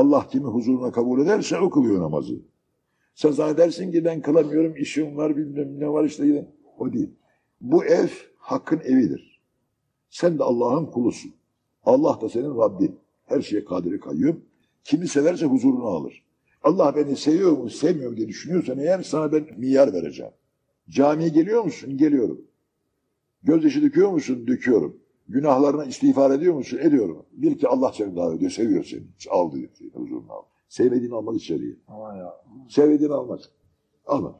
Allah kimi huzuruna kabul ederse o kılıyor namazı. Sen zannedersin ki ben kılamıyorum, işim var, bilmem ne var işte. O değil. Bu ev hakkın evidir. Sen de Allah'ın kulusun. Allah da senin Rabbin. Her şeye kadiri kayyum. Kimi severse huzuruna alır. Allah beni seviyor mu, sevmiyor mu diye düşünüyorsan eğer sana ben miyar vereceğim. Camiye geliyor musun? Geliyorum. Gözyaşı döküyor musun? Döküyorum. Günahlarına istiğfar ediyor musun? Ediyorum. Bil ki Allah seni davet ediyor, seviyor seni. Al diyor, seni huzuruna al. Sevmediğini almaz içeriye. Aman ya. Sevmediğini almaz. Almaz.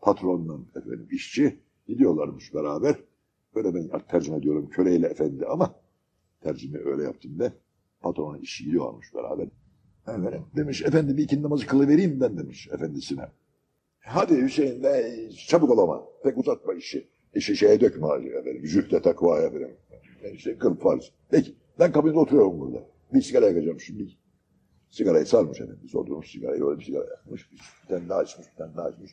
Patronla efendim işçi gidiyorlarmış beraber. Böyle ben tercüme ediyorum köleyle efendi ama tercüme öyle yaptım ben. Patronun işi gidiyorlarmış beraber. Efendim, demiş efendi bir ikindi namazı kılıvereyim ben demiş efendisine. Hadi Hüseyin de çabuk ol ama. Pek uzatma işi. İşi şeye dökme hacı efendim. Zühde takvaya efendim. Yani işte kıl farz. Peki ben kabinde oturuyorum burada. Bir sigara yakacağım şimdi. Sigarayı sarmış efendim. Soldurmuş sigarayı öyle bir sigara yakmış. Bir tane daha içmiş, bir tane daha içmiş.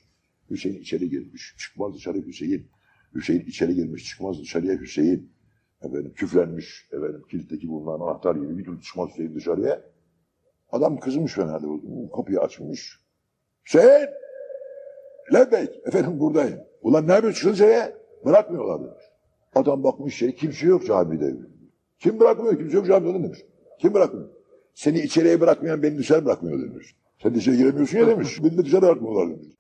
Hüseyin içeri girmiş. Çıkmaz dışarı Hüseyin. Hüseyin içeri girmiş. Çıkmaz dışarıya Hüseyin. Efendim küflenmiş. Efendim kilitteki bulunan anahtar gibi bir türlü çıkmaz Hüseyin dışarıya. Adam kızmış herhalde. Kapıyı açmış. Hüseyin! Lebbeyk. Efendim buradayım. Ulan ne yapıyorsun dışarıya? Bırakmıyorlar demiş. Adam bakmış şey kimse yok camide. Kim bırakmıyor? Kimse yok camide demiş. Kim bırakmıyor? Seni içeriye bırakmayan beni dışarı bırakmıyor demiş. Sen dışarı giremiyorsun ya demiş. Beni de dışarı bırakmıyorlar demiş.